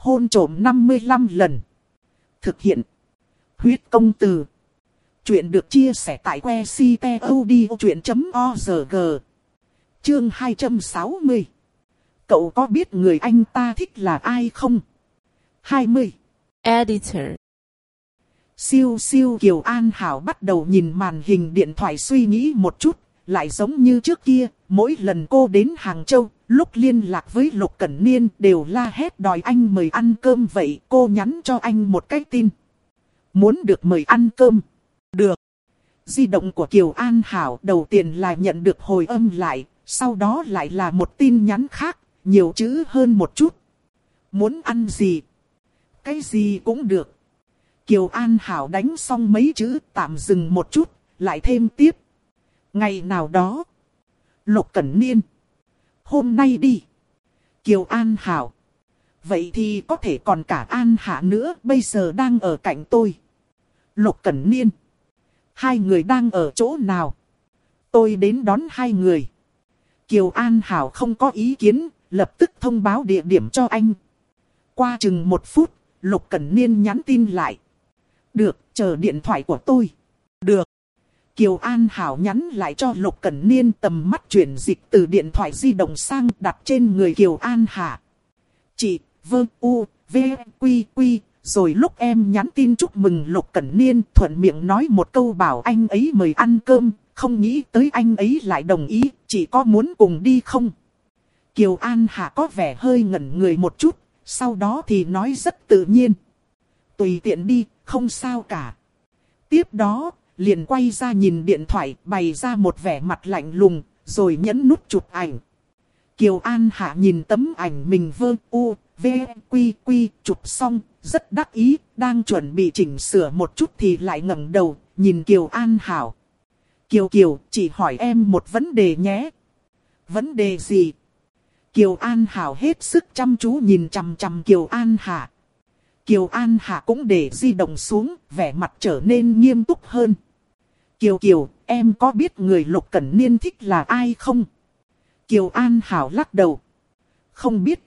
Hôn trổm 55 lần. Thực hiện. Huyết công từ. Chuyện được chia sẻ tại que ctod.org. Chương 260. Cậu có biết người anh ta thích là ai không? 20. Editor. Siêu siêu Kiều An Hảo bắt đầu nhìn màn hình điện thoại suy nghĩ một chút, lại giống như trước kia, mỗi lần cô đến Hàng Châu, lúc liên lạc với Lục Cẩn Niên đều la hét đòi anh mời ăn cơm vậy, cô nhắn cho anh một cái tin. Muốn được mời ăn cơm. Được. Di động của Kiều An Hảo đầu tiên là nhận được hồi âm lại, sau đó lại là một tin nhắn khác, nhiều chữ hơn một chút. Muốn ăn gì? Cái gì cũng được. Kiều An Hảo đánh xong mấy chữ tạm dừng một chút, lại thêm tiếp. Ngày nào đó. Lục Cẩn Niên. Hôm nay đi. Kiều An Hảo. Vậy thì có thể còn cả An Hạ nữa bây giờ đang ở cạnh tôi. Lục Cẩn Niên. Hai người đang ở chỗ nào? Tôi đến đón hai người. Kiều An Hảo không có ý kiến, lập tức thông báo địa điểm cho anh. Qua chừng một phút, Lục Cẩn Niên nhắn tin lại. Được, chờ điện thoại của tôi. Kiều An Hảo nhắn lại cho Lục Cẩn Niên tầm mắt chuyển dịch từ điện thoại di động sang đặt trên người Kiều An Hạ. Chị, vơ, u, v, quy, quy, rồi lúc em nhắn tin chúc mừng Lục Cẩn Niên thuận miệng nói một câu bảo anh ấy mời ăn cơm, không nghĩ tới anh ấy lại đồng ý, chị có muốn cùng đi không? Kiều An Hạ có vẻ hơi ngẩn người một chút, sau đó thì nói rất tự nhiên. Tùy tiện đi, không sao cả. Tiếp đó, liền quay ra nhìn điện thoại, bày ra một vẻ mặt lạnh lùng, rồi nhấn nút chụp ảnh. Kiều An Hạ nhìn tấm ảnh mình vơ u, v, quy quy, chụp xong, rất đắc ý, đang chuẩn bị chỉnh sửa một chút thì lại ngẩng đầu, nhìn Kiều An Hảo. Kiều Kiều, chỉ hỏi em một vấn đề nhé. Vấn đề gì? Kiều An Hảo hết sức chăm chú nhìn chằm chằm Kiều An Hạ. Kiều An Hạ cũng để di động xuống, vẻ mặt trở nên nghiêm túc hơn. Kiều Kiều, em có biết người Lục Cẩn Niên thích là ai không? Kiều An Hảo lắc đầu. Không biết.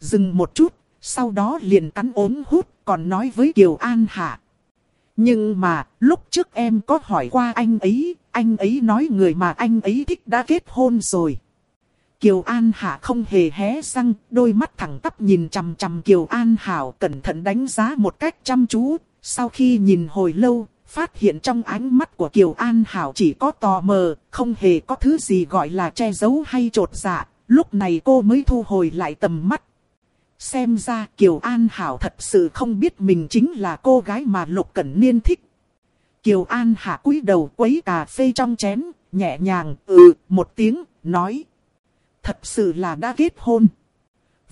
Dừng một chút, sau đó liền cắn ốm hút, còn nói với Kiều An Hạ. Nhưng mà, lúc trước em có hỏi qua anh ấy, anh ấy nói người mà anh ấy thích đã kết hôn rồi. Kiều An Hạ không hề hé răng, đôi mắt thẳng tắp nhìn chằm chằm Kiều An Hảo cẩn thận đánh giá một cách chăm chú. Sau khi nhìn hồi lâu, phát hiện trong ánh mắt của Kiều An Hảo chỉ có tò mờ, không hề có thứ gì gọi là che giấu hay trột dạ. Lúc này cô mới thu hồi lại tầm mắt. Xem ra Kiều An Hảo thật sự không biết mình chính là cô gái mà Lục Cẩn Niên thích. Kiều An Hạ cúi đầu quấy cà phê trong chén, nhẹ nhàng, ừ, một tiếng, nói thật sự là đã kết hôn.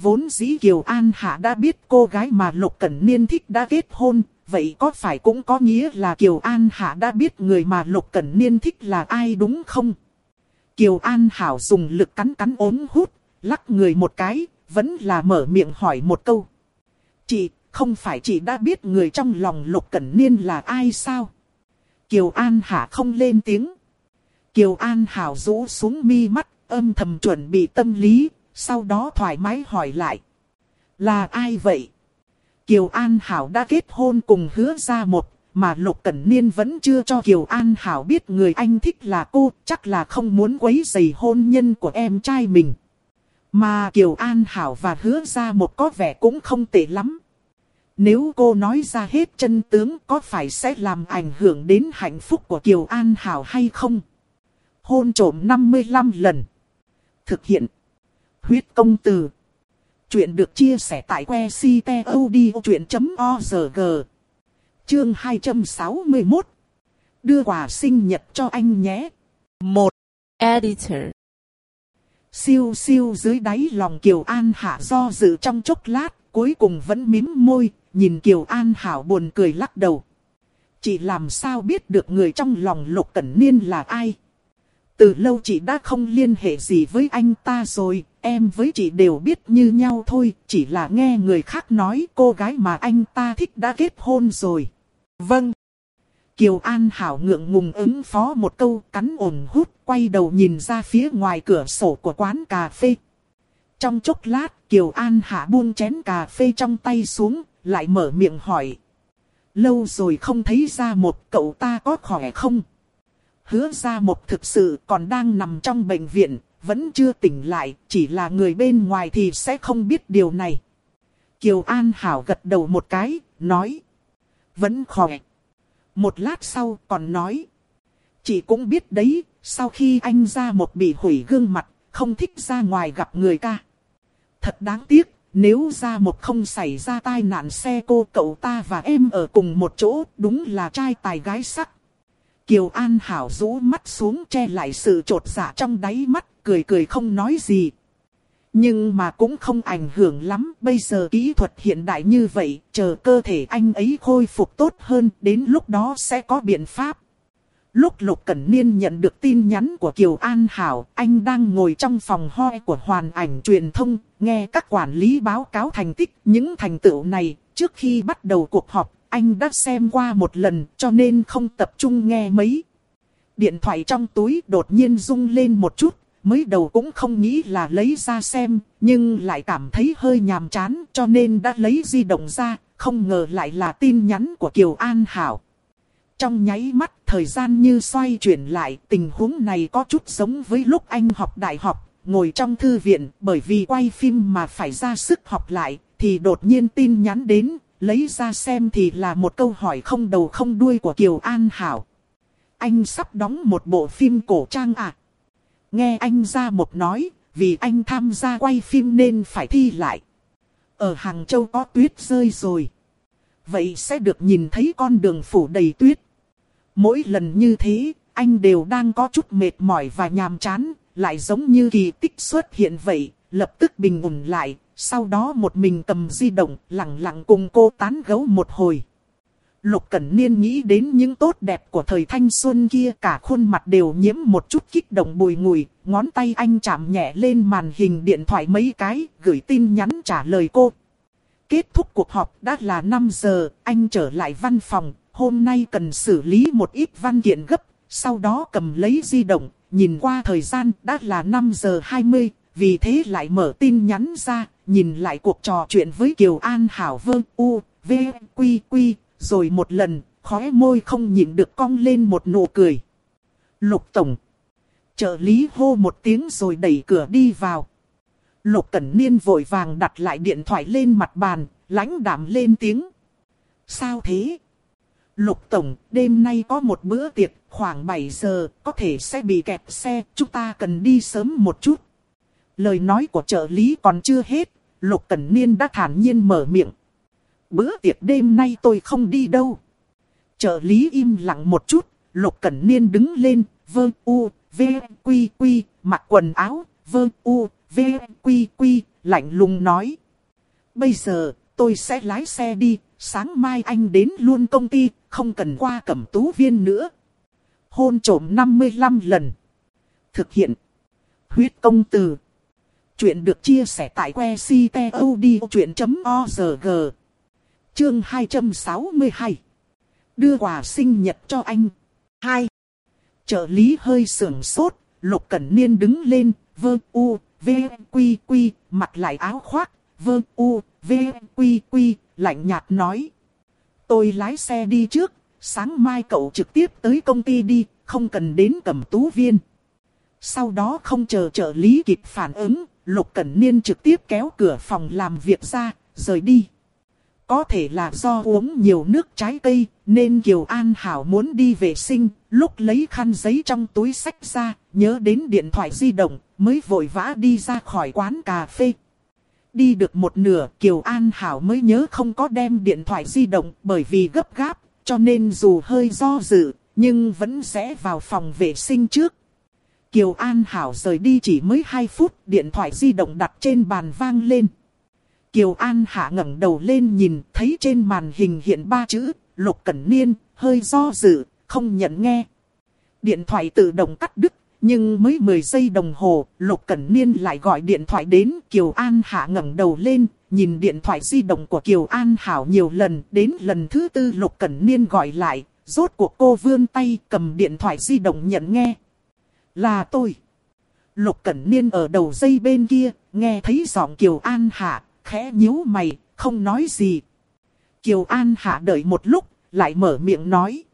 Vốn dĩ Kiều An Hạ đã biết cô gái mà Lục Cẩn Niên thích đã kết hôn, vậy có phải cũng có nghĩa là Kiều An Hạ đã biết người mà Lục Cẩn Niên thích là ai đúng không? Kiều An Hảo dùng lực cắn cắn ốm hút, lắc người một cái, vẫn là mở miệng hỏi một câu. Chị, không phải chị đã biết người trong lòng Lục Cẩn Niên là ai sao? Kiều An Hạ không lên tiếng. Kiều An Hảo rũ xuống mi mắt, âm thầm chuẩn bị tâm lý, sau đó thoải mái hỏi lại. Là ai vậy? Kiều An Hảo đã kết hôn cùng hứa ra một, mà Lục Cẩn Niên vẫn chưa cho Kiều An Hảo biết người anh thích là cô, chắc là không muốn quấy rầy hôn nhân của em trai mình. Mà Kiều An Hảo và hứa ra một có vẻ cũng không tệ lắm. Nếu cô nói ra hết chân tướng có phải sẽ làm ảnh hưởng đến hạnh phúc của Kiều An Hảo hay không? Hôn trổm 55 lần. Thực hiện. Huyết công từ. Chuyện được chia sẻ tại que ctod.org. Chương 261. Đưa quà sinh nhật cho anh nhé. 1. Editor. Siêu siêu dưới đáy lòng Kiều An Hạ do dự trong chốc lát, cuối cùng vẫn mím môi, nhìn Kiều An Hảo buồn cười lắc đầu. Chị làm sao biết được người trong lòng Lục Cẩn Niên là ai? Từ lâu chị đã không liên hệ gì với anh ta rồi, em với chị đều biết như nhau thôi, chỉ là nghe người khác nói cô gái mà anh ta thích đã kết hôn rồi. Vâng. Kiều An Hảo ngượng ngùng ứng phó một câu cắn ổn hút, quay đầu nhìn ra phía ngoài cửa sổ của quán cà phê. Trong chốc lát, Kiều An Hạ buông chén cà phê trong tay xuống, lại mở miệng hỏi. Lâu rồi không thấy ra một cậu ta có khỏe không? Hứa ra một thực sự còn đang nằm trong bệnh viện, vẫn chưa tỉnh lại, chỉ là người bên ngoài thì sẽ không biết điều này. Kiều An Hảo gật đầu một cái, nói. Vẫn khỏe. Một lát sau còn nói. Chị cũng biết đấy, sau khi anh ra một bị hủy gương mặt, không thích ra ngoài gặp người ca. Thật đáng tiếc, nếu ra một không xảy ra tai nạn xe cô cậu ta và em ở cùng một chỗ, đúng là trai tài gái sắc. Kiều An Hảo rũ mắt xuống che lại sự trột dạ trong đáy mắt, cười cười không nói gì. Nhưng mà cũng không ảnh hưởng lắm, bây giờ kỹ thuật hiện đại như vậy, chờ cơ thể anh ấy khôi phục tốt hơn, đến lúc đó sẽ có biện pháp. Lúc Lục Cẩn Niên nhận được tin nhắn của Kiều An Hảo, anh đang ngồi trong phòng hoi của hoàn ảnh truyền thông, nghe các quản lý báo cáo thành tích. Những thành tựu này, trước khi bắt đầu cuộc họp, anh đã xem qua một lần cho nên không tập trung nghe mấy. Điện thoại trong túi đột nhiên rung lên một chút, mới đầu cũng không nghĩ là lấy ra xem, nhưng lại cảm thấy hơi nhàm chán cho nên đã lấy di động ra, không ngờ lại là tin nhắn của Kiều An Hảo. Trong nháy mắt thời gian như xoay chuyển lại, tình huống này có chút giống với lúc anh học đại học, ngồi trong thư viện, bởi vì quay phim mà phải ra sức học lại, thì đột nhiên tin nhắn đến, lấy ra xem thì là một câu hỏi không đầu không đuôi của Kiều An Hảo. Anh sắp đóng một bộ phim cổ trang à? Nghe anh ra một nói, vì anh tham gia quay phim nên phải thi lại. Ở Hàng Châu có tuyết rơi rồi. Vậy sẽ được nhìn thấy con đường phủ đầy tuyết. Mỗi lần như thế, anh đều đang có chút mệt mỏi và nhàm chán, lại giống như kỳ tích xuất hiện vậy, lập tức bình ổn lại, sau đó một mình cầm di động, lặng lặng cùng cô tán gấu một hồi. Lục Cẩn Niên nghĩ đến những tốt đẹp của thời thanh xuân kia cả khuôn mặt đều nhiễm một chút kích động bùi ngùi, ngón tay anh chạm nhẹ lên màn hình điện thoại mấy cái, gửi tin nhắn trả lời cô. Kết thúc cuộc họp đã là 5 giờ, anh trở lại văn phòng, hôm nay cần xử lý một ít văn kiện gấp, sau đó cầm lấy di động, nhìn qua thời gian đã là 5 giờ 20, vì thế lại mở tin nhắn ra, nhìn lại cuộc trò chuyện với Kiều An Hảo Vương U, V, Quy, Quy, rồi một lần, khóe môi không nhịn được cong lên một nụ cười. Lục Tổng. Trợ lý hô một tiếng rồi đẩy cửa đi vào. Lục Cẩn Niên vội vàng đặt lại điện thoại lên mặt bàn, lãnh đạm lên tiếng. Sao thế? Lục Tổng, đêm nay có một bữa tiệc, khoảng 7 giờ, có thể sẽ bị kẹt xe, chúng ta cần đi sớm một chút. Lời nói của trợ lý còn chưa hết, Lục Cẩn Niên đã thản nhiên mở miệng. Bữa tiệc đêm nay tôi không đi đâu. Trợ lý im lặng một chút, Lục Cẩn Niên đứng lên, vơ u, v, quy quy, mặc quần áo, vơ u, v, quy quy, lạnh lùng nói. Bây giờ, tôi sẽ lái xe đi, sáng mai anh đến luôn công ty, không cần qua cẩm tú viên nữa. Hôn trổm 55 lần. Thực hiện. Huyết công từ. Chuyện được chia sẻ tại que ctod.org. Chương 262. Đưa quà sinh nhật cho anh. 2. Trợ lý hơi sưởng sốt, Lục Cẩn Niên đứng lên, vơ u, v, quy quy, mặc lại áo khoác, vơ u, v, quy quy, lạnh nhạt nói. Tôi lái xe đi trước, sáng mai cậu trực tiếp tới công ty đi, không cần đến cầm tú viên. Sau đó không chờ trợ lý kịp phản ứng, Lục Cẩn Niên trực tiếp kéo cửa phòng làm việc ra, rời đi. Có thể là do uống nhiều nước trái cây, nên Kiều An Hảo muốn đi vệ sinh, lúc lấy khăn giấy trong túi sách ra, nhớ đến điện thoại di động, mới vội vã đi ra khỏi quán cà phê. Đi được một nửa, Kiều An Hảo mới nhớ không có đem điện thoại di động bởi vì gấp gáp, cho nên dù hơi do dự, nhưng vẫn sẽ vào phòng vệ sinh trước. Kiều An Hảo rời đi chỉ mới 2 phút, điện thoại di động đặt trên bàn vang lên. Kiều An Hạ ngẩng đầu lên nhìn, thấy trên màn hình hiện ba chữ, Lục Cẩn Niên, hơi do dự, không nhận nghe. Điện thoại tự động cắt đứt, nhưng mới 10 giây đồng hồ, Lục Cẩn Niên lại gọi điện thoại đến, Kiều An Hạ ngẩng đầu lên, nhìn điện thoại di động của Kiều An Hảo nhiều lần, đến lần thứ tư Lục Cẩn Niên gọi lại, rốt cuộc cô vươn tay cầm điện thoại di động nhận nghe. Là tôi. Lục Cẩn Niên ở đầu dây bên kia, nghe thấy giọng Kiều An Hạ, khẽ nhíu mày, không nói gì. Kiều An Hạ đợi một lúc, lại mở miệng nói.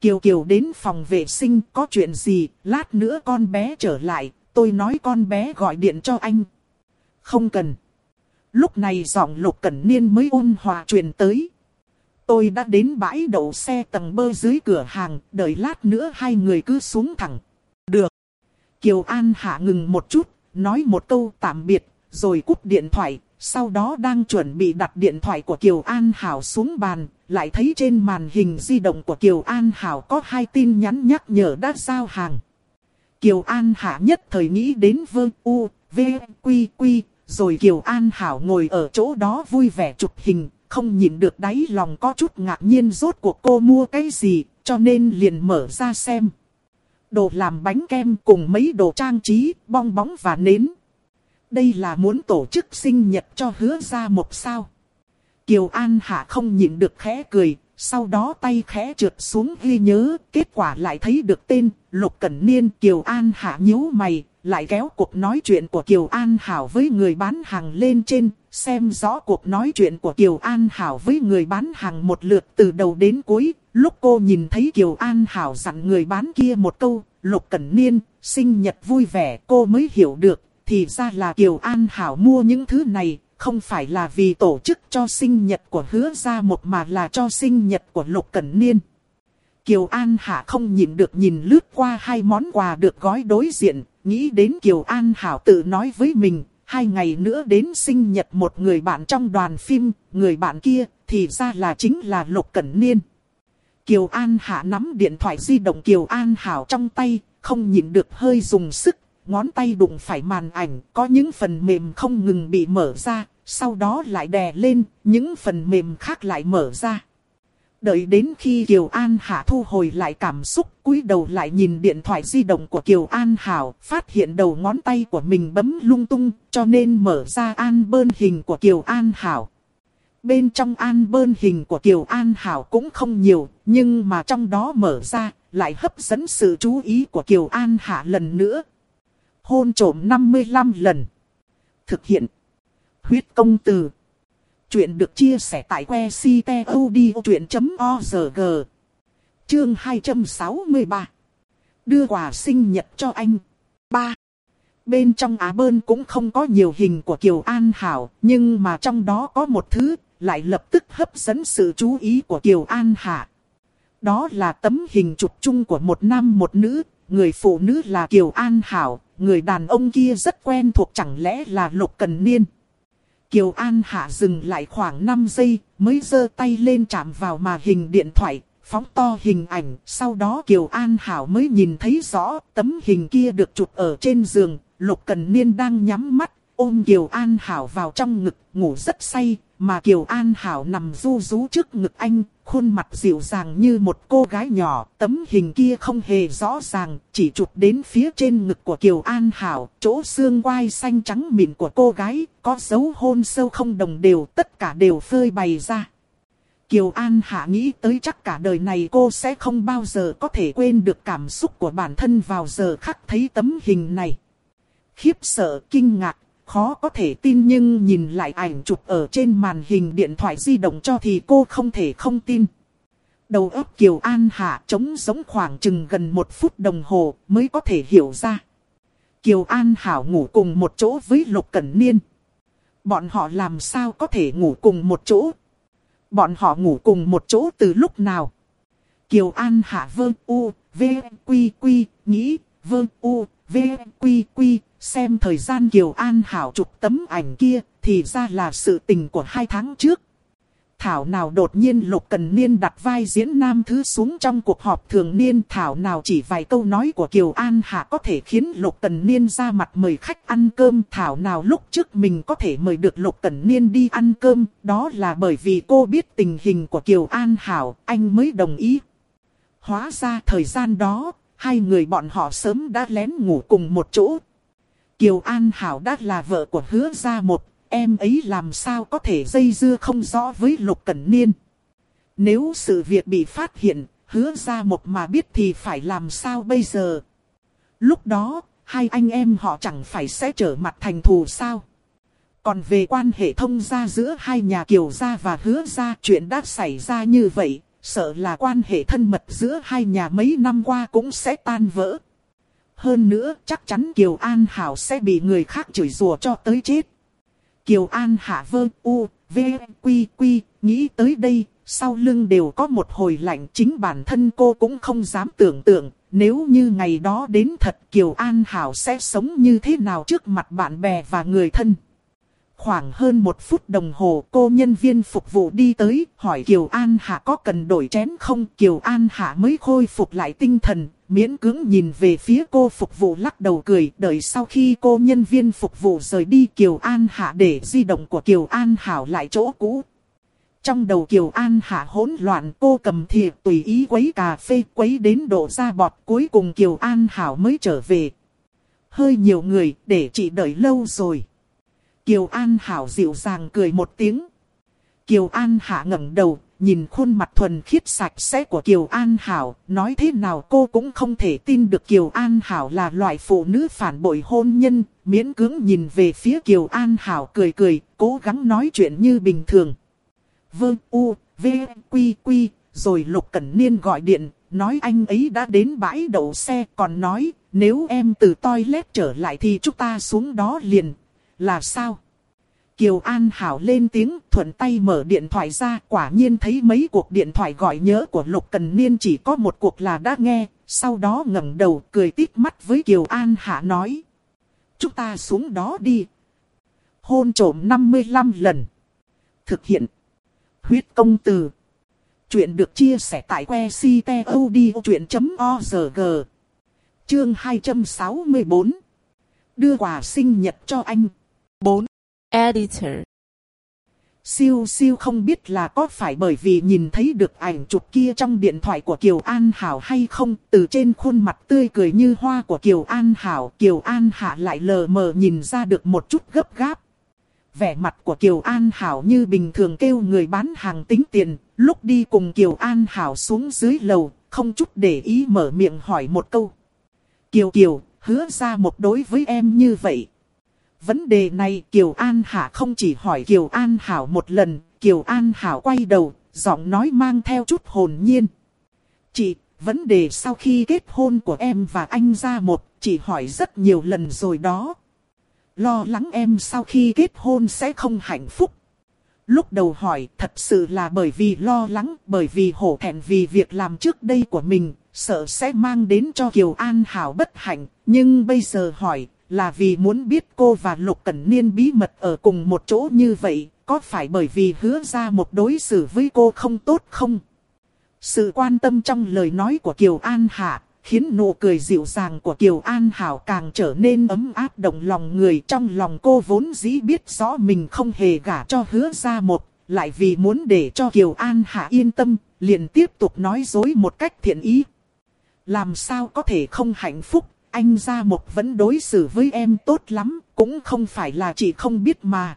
Kiều Kiều đến phòng vệ sinh có chuyện gì, lát nữa con bé trở lại, tôi nói con bé gọi điện cho anh. Không cần. Lúc này giọng Lục Cẩn Niên mới ôn hòa truyền tới. Tôi đã đến bãi đậu xe tầng bơ dưới cửa hàng, đợi lát nữa hai người cứ xuống thẳng. Kiều An Hạ ngừng một chút, nói một câu tạm biệt, rồi cúp điện thoại, sau đó đang chuẩn bị đặt điện thoại của Kiều An Hảo xuống bàn, lại thấy trên màn hình di động của Kiều An Hảo có hai tin nhắn nhắc nhở đã giao hàng. Kiều An Hạ nhất thời nghĩ đến Vương u, v, quy quy, rồi Kiều An Hảo ngồi ở chỗ đó vui vẻ chụp hình, không nhìn được đáy lòng có chút ngạc nhiên rốt cuộc cô mua cái gì, cho nên liền mở ra xem. Đồ làm bánh kem cùng mấy đồ trang trí, bong bóng và nến. Đây là muốn tổ chức sinh nhật cho hứa ra một sao. Kiều An Hạ không nhịn được khẽ cười, sau đó tay khẽ trượt xuống ghi nhớ, kết quả lại thấy được tên, Lục Cẩn Niên Kiều An Hạ nhíu mày, lại kéo cuộc nói chuyện của Kiều An Hảo với người bán hàng lên trên, xem rõ cuộc nói chuyện của Kiều An Hảo với người bán hàng một lượt từ đầu đến cuối. Lúc cô nhìn thấy Kiều An Hảo dặn người bán kia một câu, Lục Cẩn Niên, sinh nhật vui vẻ, cô mới hiểu được, thì ra là Kiều An Hảo mua những thứ này, không phải là vì tổ chức cho sinh nhật của hứa ra một mà là cho sinh nhật của Lục Cẩn Niên. Kiều An Hạ không nhìn được nhìn lướt qua hai món quà được gói đối diện, nghĩ đến Kiều An Hảo tự nói với mình, hai ngày nữa đến sinh nhật một người bạn trong đoàn phim, người bạn kia thì ra là chính là Lục Cẩn Niên. Kiều An Hạ nắm điện thoại di động Kiều An Hảo trong tay, không nhìn được hơi dùng sức, ngón tay đụng phải màn ảnh, có những phần mềm không ngừng bị mở ra, sau đó lại đè lên, những phần mềm khác lại mở ra. Đợi đến khi Kiều An Hạ thu hồi lại cảm xúc, cúi đầu lại nhìn điện thoại di động của Kiều An Hảo, phát hiện đầu ngón tay của mình bấm lung tung, cho nên mở ra an bơn hình của Kiều An Hảo. Bên trong an bơn hình của Kiều An Hảo cũng không nhiều, nhưng mà trong đó mở ra, lại hấp dẫn sự chú ý của Kiều An Hạ lần nữa. Hôn trổm 55 lần. Thực hiện. Huyết công từ. Chuyện được chia sẻ tại que ctod.org. Chương 263. Đưa quà sinh nhật cho anh. 3. Bên trong Á Bơn cũng không có nhiều hình của Kiều An Hảo, nhưng mà trong đó có một thứ, lại lập tức hấp dẫn sự chú ý của Kiều An Hạ. Đó là tấm hình chụp chung của một nam một nữ, người phụ nữ là Kiều An Hảo, người đàn ông kia rất quen thuộc chẳng lẽ là Lục Cần Niên. Kiều An Hạ dừng lại khoảng 5 giây, mới giơ tay lên chạm vào màn hình điện thoại, phóng to hình ảnh. Sau đó Kiều An Hảo mới nhìn thấy rõ tấm hình kia được chụp ở trên giường. Lục Cần Niên đang nhắm mắt, ôm Kiều An Hảo vào trong ngực, ngủ rất say. Mà Kiều An Hảo nằm du rú trước ngực anh, khuôn mặt dịu dàng như một cô gái nhỏ. Tấm hình kia không hề rõ ràng, chỉ chụp đến phía trên ngực của Kiều An Hảo. Chỗ xương quai xanh trắng mịn của cô gái, có dấu hôn sâu không đồng đều, tất cả đều phơi bày ra. Kiều An Hạ nghĩ tới chắc cả đời này cô sẽ không bao giờ có thể quên được cảm xúc của bản thân vào giờ khắc thấy tấm hình này. Khiếp sợ, kinh ngạc, khó có thể tin nhưng nhìn lại ảnh chụp ở trên màn hình điện thoại di động cho thì cô không thể không tin. Đầu óc Kiều An Hạ trống giống khoảng chừng gần một phút đồng hồ mới có thể hiểu ra. Kiều An Hảo ngủ cùng một chỗ với Lục Cẩn Niên. Bọn họ làm sao có thể ngủ cùng một chỗ? Bọn họ ngủ cùng một chỗ từ lúc nào? Kiều An Hạ vương u, v, quy quy, nghĩ, vương u, v, quy quy, xem thời gian Kiều An Hảo chụp tấm ảnh kia, thì ra là sự tình của hai tháng trước. Thảo nào đột nhiên Lục Cần Niên đặt vai diễn nam thứ xuống trong cuộc họp thường niên. Thảo nào chỉ vài câu nói của Kiều An Hạ có thể khiến Lục Cần Niên ra mặt mời khách ăn cơm. Thảo nào lúc trước mình có thể mời được Lục Cần Niên đi ăn cơm Đó là bởi vì cô biết tình hình của Kiều An Hảo anh mới đồng ý. Hóa ra thời gian đó hai người bọn họ sớm đã lén ngủ cùng một chỗ. Kiều An Hảo đã là vợ của hứa gia một em ấy làm sao có thể dây dưa không rõ với Lục Cẩn Niên. Nếu sự việc bị phát hiện, hứa ra một mà biết thì phải làm sao bây giờ. Lúc đó, hai anh em họ chẳng phải sẽ trở mặt thành thù sao. Còn về quan hệ thông gia giữa hai nhà Kiều gia và hứa gia chuyện đã xảy ra như vậy, sợ là quan hệ thân mật giữa hai nhà mấy năm qua cũng sẽ tan vỡ. Hơn nữa chắc chắn Kiều An Hảo sẽ bị người khác chửi rủa cho tới chết. Kiều An Hạ vơ u, v, quy quy, nghĩ tới đây, sau lưng đều có một hồi lạnh chính bản thân cô cũng không dám tưởng tượng, nếu như ngày đó đến thật Kiều An Hảo sẽ sống như thế nào trước mặt bạn bè và người thân. Khoảng hơn một phút đồng hồ cô nhân viên phục vụ đi tới hỏi Kiều An Hạ có cần đổi chén không Kiều An Hạ mới khôi phục lại tinh thần miễn cưỡng nhìn về phía cô phục vụ lắc đầu cười đợi sau khi cô nhân viên phục vụ rời đi Kiều An Hạ để di động của Kiều An Hảo lại chỗ cũ trong đầu Kiều An Hạ hỗn loạn cô cầm thìa tùy ý quấy cà phê quấy đến độ ra bọt cuối cùng Kiều An Hảo mới trở về. Hơi nhiều người để chị đợi lâu rồi. Kiều An Hảo dịu dàng cười một tiếng. Kiều An Hạ ngẩng đầu, nhìn khuôn mặt thuần khiết sạch sẽ của Kiều An Hảo, nói thế nào cô cũng không thể tin được Kiều An Hảo là loại phụ nữ phản bội hôn nhân, miễn cưỡng nhìn về phía Kiều An Hảo cười cười, cố gắng nói chuyện như bình thường. Vương U, V, Quy Quy, rồi Lục Cẩn Niên gọi điện, nói anh ấy đã đến bãi đậu xe, còn nói, nếu em từ toilet trở lại thì chúng ta xuống đó liền, là sao? Kiều An Hảo lên tiếng thuận tay mở điện thoại ra quả nhiên thấy mấy cuộc điện thoại gọi nhớ của Lục Cần Niên chỉ có một cuộc là đã nghe, sau đó ngẩng đầu cười tít mắt với Kiều An Hạ nói. Chúng ta xuống đó đi. Hôn trổm 55 lần. Thực hiện. Huyết công từ. Chuyện được chia sẻ tại que ctod.org. Chương 264. Đưa quà sinh nhật cho anh. 4. Editor. Siêu siêu không biết là có phải bởi vì nhìn thấy được ảnh chụp kia trong điện thoại của Kiều An Hảo hay không, từ trên khuôn mặt tươi cười như hoa của Kiều An Hảo, Kiều An Hạ lại lờ mờ nhìn ra được một chút gấp gáp. Vẻ mặt của Kiều An Hảo như bình thường kêu người bán hàng tính tiền, lúc đi cùng Kiều An Hảo xuống dưới lầu, không chút để ý mở miệng hỏi một câu. Kiều Kiều, hứa ra một đối với em như vậy. Vấn đề này Kiều An Hạ không chỉ hỏi Kiều An Hảo một lần, Kiều An Hảo quay đầu, giọng nói mang theo chút hồn nhiên. Chị, vấn đề sau khi kết hôn của em và anh ra một, chị hỏi rất nhiều lần rồi đó. Lo lắng em sau khi kết hôn sẽ không hạnh phúc. Lúc đầu hỏi thật sự là bởi vì lo lắng, bởi vì hổ thẹn vì việc làm trước đây của mình, sợ sẽ mang đến cho Kiều An Hảo bất hạnh. Nhưng bây giờ hỏi, là vì muốn biết cô và Lục Cẩn Niên bí mật ở cùng một chỗ như vậy, có phải bởi vì hứa ra một đối xử với cô không tốt không? Sự quan tâm trong lời nói của Kiều An Hạ, khiến nụ cười dịu dàng của Kiều An Hảo càng trở nên ấm áp động lòng người trong lòng cô vốn dĩ biết rõ mình không hề gả cho hứa ra một, lại vì muốn để cho Kiều An Hạ yên tâm, liền tiếp tục nói dối một cách thiện ý. Làm sao có thể không hạnh phúc, anh ra một vẫn đối xử với em tốt lắm, cũng không phải là chị không biết mà.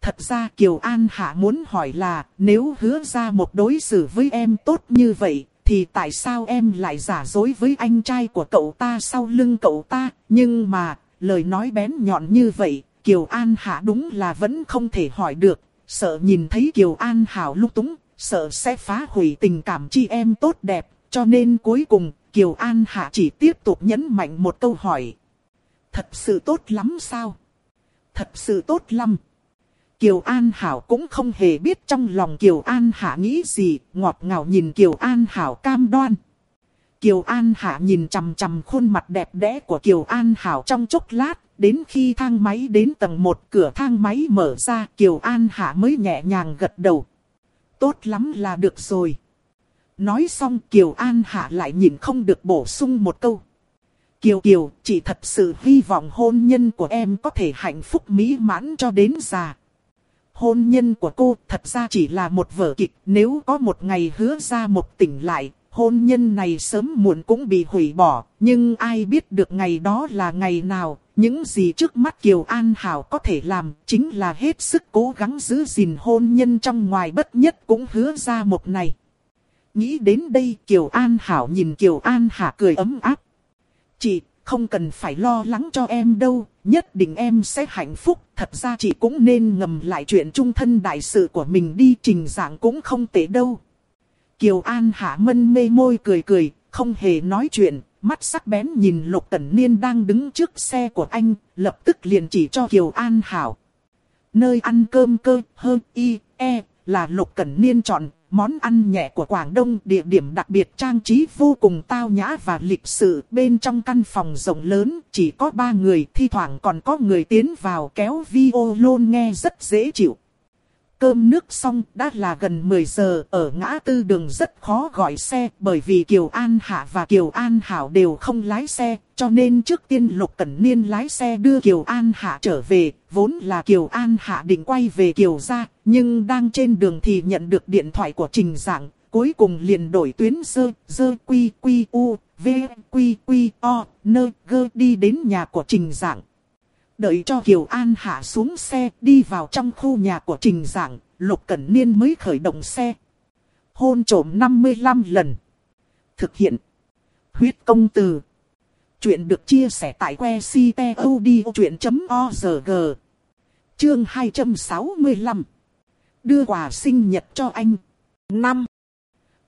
Thật ra Kiều An Hạ muốn hỏi là, nếu hứa ra một đối xử với em tốt như vậy, thì tại sao em lại giả dối với anh trai của cậu ta sau lưng cậu ta? Nhưng mà, lời nói bén nhọn như vậy, Kiều An Hạ đúng là vẫn không thể hỏi được, sợ nhìn thấy Kiều An Hảo lúc túng, sợ sẽ phá hủy tình cảm chi em tốt đẹp, cho nên cuối cùng Kiều An Hạ chỉ tiếp tục nhấn mạnh một câu hỏi. Thật sự tốt lắm sao? Thật sự tốt lắm. Kiều An Hảo cũng không hề biết trong lòng Kiều An Hạ nghĩ gì, ngọt ngào nhìn Kiều An Hảo cam đoan. Kiều An Hạ nhìn chằm chằm khuôn mặt đẹp đẽ của Kiều An Hảo trong chốc lát, đến khi thang máy đến tầng 1 cửa thang máy mở ra Kiều An Hạ mới nhẹ nhàng gật đầu. Tốt lắm là được rồi. Nói xong Kiều An Hạ lại nhìn không được bổ sung một câu. Kiều Kiều, chỉ thật sự hy vọng hôn nhân của em có thể hạnh phúc mỹ mãn cho đến già. Hôn nhân của cô thật ra chỉ là một vở kịch, nếu có một ngày hứa ra một tỉnh lại, hôn nhân này sớm muộn cũng bị hủy bỏ, nhưng ai biết được ngày đó là ngày nào, những gì trước mắt Kiều An Hảo có thể làm chính là hết sức cố gắng giữ gìn hôn nhân trong ngoài bất nhất cũng hứa ra một ngày Nghĩ đến đây Kiều An Hảo nhìn Kiều An Hạ cười ấm áp. Chị, không cần phải lo lắng cho em đâu, nhất định em sẽ hạnh phúc. Thật ra chị cũng nên ngầm lại chuyện trung thân đại sự của mình đi trình giảng cũng không tệ đâu. Kiều An hạ mân mê môi cười cười, không hề nói chuyện, mắt sắc bén nhìn Lục Cẩn Niên đang đứng trước xe của anh, lập tức liền chỉ cho Kiều An Hảo. Nơi ăn cơm cơ, hơn, y, e, là Lục Cẩn Niên chọn, món ăn nhẹ của Quảng Đông, địa điểm đặc biệt trang trí vô cùng tao nhã và lịch sự. Bên trong căn phòng rộng lớn, chỉ có ba người, thi thoảng còn có người tiến vào kéo violon nghe rất dễ chịu. Cơm nước xong đã là gần 10 giờ, ở ngã tư đường rất khó gọi xe bởi vì Kiều An Hạ và Kiều An Hảo đều không lái xe, cho nên trước tiên Lục Cẩn Niên lái xe đưa Kiều An Hạ trở về, vốn là Kiều An Hạ định quay về Kiều ra nhưng đang trên đường thì nhận được điện thoại của Trình Giảng, cuối cùng liền đổi tuyến dơ dơ quy quy u, v quy quy o nơ gơ đi đến nhà của Trình Giảng. Đợi cho Kiều An hạ xuống xe đi vào trong khu nhà của Trình Giảng, Lục Cẩn Niên mới khởi động xe. Hôn trổm 55 lần. Thực hiện. Huyết công từ. Chuyện được chia sẻ tại que ctod.org. Chương 265. Đưa quà sinh nhật cho anh. 5.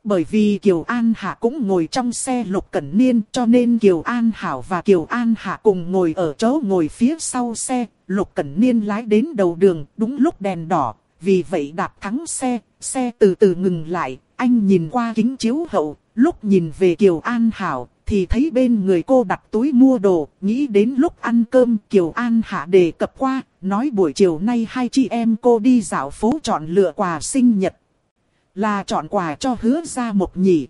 Bởi vì Kiều An Hạ cũng ngồi trong xe Lục Cẩn Niên cho nên Kiều An Hảo và Kiều An Hạ cùng ngồi ở chỗ ngồi phía sau xe. Lục Cẩn Niên lái đến đầu đường đúng lúc đèn đỏ. Vì vậy đạp thắng xe, xe từ từ ngừng lại. Anh nhìn qua kính chiếu hậu, lúc nhìn về Kiều An Hảo thì thấy bên người cô đặt túi mua đồ, nghĩ đến lúc ăn cơm Kiều An Hạ đề cập qua, nói buổi chiều nay hai chị em cô đi dạo phố chọn lựa quà sinh nhật. Là chọn quà cho hứa ra một nhỉ.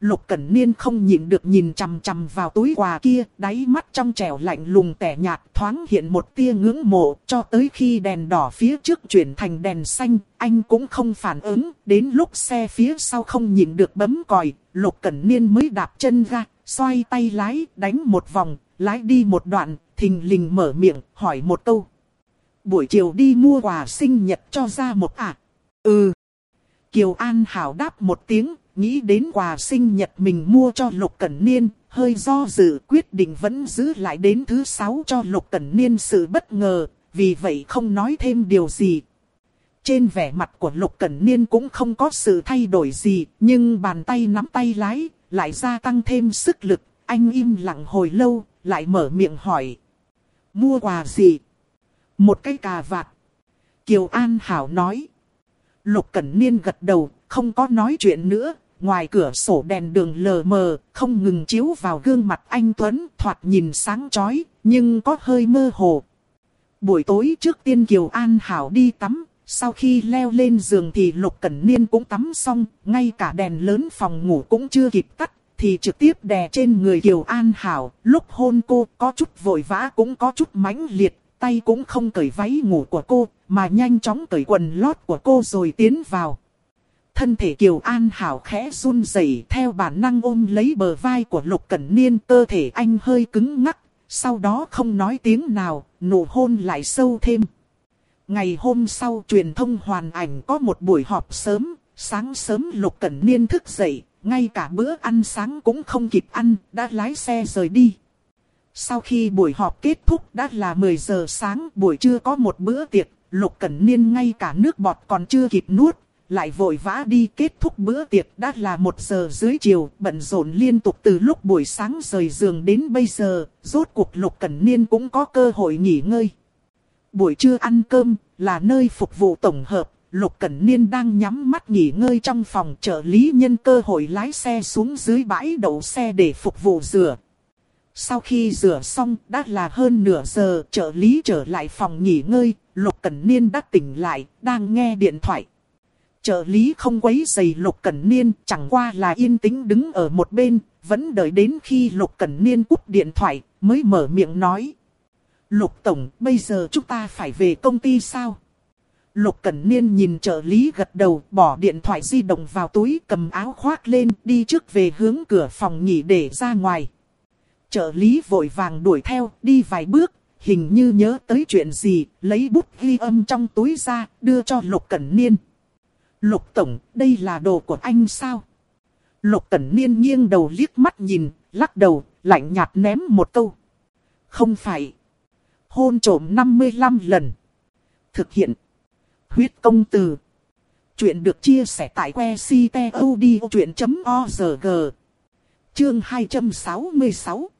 Lục Cẩn Niên không nhịn được nhìn chằm chằm vào túi quà kia, đáy mắt trong trẻo lạnh lùng tẻ nhạt thoáng hiện một tia ngưỡng mộ, cho tới khi đèn đỏ phía trước chuyển thành đèn xanh, anh cũng không phản ứng, đến lúc xe phía sau không nhịn được bấm còi, Lục Cẩn Niên mới đạp chân ra, xoay tay lái, đánh một vòng, lái đi một đoạn, thình lình mở miệng, hỏi một câu. Buổi chiều đi mua quà sinh nhật cho ra một à? Ừ. Kiều An Hảo đáp một tiếng, nghĩ đến quà sinh nhật mình mua cho Lục Cẩn Niên, hơi do dự quyết định vẫn giữ lại đến thứ sáu cho Lục Cẩn Niên sự bất ngờ, vì vậy không nói thêm điều gì. Trên vẻ mặt của Lục Cẩn Niên cũng không có sự thay đổi gì, nhưng bàn tay nắm tay lái, lại gia tăng thêm sức lực, anh im lặng hồi lâu, lại mở miệng hỏi. Mua quà gì? Một cái cà vạt. Kiều An Hảo nói. Lục Cẩn Niên gật đầu, không có nói chuyện nữa. Ngoài cửa sổ đèn đường lờ mờ, không ngừng chiếu vào gương mặt anh Tuấn, thoạt nhìn sáng chói, nhưng có hơi mơ hồ. Buổi tối trước tiên Kiều An Hảo đi tắm, sau khi leo lên giường thì Lục Cẩn Niên cũng tắm xong, ngay cả đèn lớn phòng ngủ cũng chưa kịp tắt, thì trực tiếp đè trên người Kiều An Hảo. Lúc hôn cô có chút vội vã cũng có chút mãnh liệt, tay cũng không cởi váy ngủ của cô, mà nhanh chóng cởi quần lót của cô rồi tiến vào. Thân thể Kiều An Hảo khẽ run rẩy theo bản năng ôm lấy bờ vai của Lục Cẩn Niên cơ thể anh hơi cứng ngắc, sau đó không nói tiếng nào, nụ hôn lại sâu thêm. Ngày hôm sau truyền thông hoàn ảnh có một buổi họp sớm, sáng sớm Lục Cẩn Niên thức dậy, ngay cả bữa ăn sáng cũng không kịp ăn, đã lái xe rời đi. Sau khi buổi họp kết thúc đã là 10 giờ sáng, buổi trưa có một bữa tiệc, Lục Cẩn Niên ngay cả nước bọt còn chưa kịp nuốt, lại vội vã đi kết thúc bữa tiệc đã là một giờ dưới chiều, bận rộn liên tục từ lúc buổi sáng rời giường đến bây giờ, rốt cuộc Lục Cẩn Niên cũng có cơ hội nghỉ ngơi. Buổi trưa ăn cơm, là nơi phục vụ tổng hợp, Lục Cẩn Niên đang nhắm mắt nghỉ ngơi trong phòng trợ lý nhân cơ hội lái xe xuống dưới bãi đậu xe để phục vụ rửa. Sau khi rửa xong đã là hơn nửa giờ trợ lý trở lại phòng nghỉ ngơi, Lục Cẩn Niên đã tỉnh lại, đang nghe điện thoại. Trợ lý không quấy giày Lục Cẩn Niên, chẳng qua là yên tĩnh đứng ở một bên, vẫn đợi đến khi Lục Cẩn Niên cúp điện thoại, mới mở miệng nói. Lục Tổng, bây giờ chúng ta phải về công ty sao? Lục Cẩn Niên nhìn trợ lý gật đầu, bỏ điện thoại di động vào túi, cầm áo khoác lên, đi trước về hướng cửa phòng nghỉ để ra ngoài. Trợ lý vội vàng đuổi theo, đi vài bước, hình như nhớ tới chuyện gì, lấy bút ghi âm trong túi ra, đưa cho Lục Cẩn Niên. Lục Tổng, đây là đồ của anh sao? Lục Cẩn Niên nghiêng đầu liếc mắt nhìn, lắc đầu, lạnh nhạt ném một câu. Không phải. Hôn trổm 55 lần. Thực hiện. Huyết công từ. Chuyện được chia sẻ tại que ctod.org. Chương 266.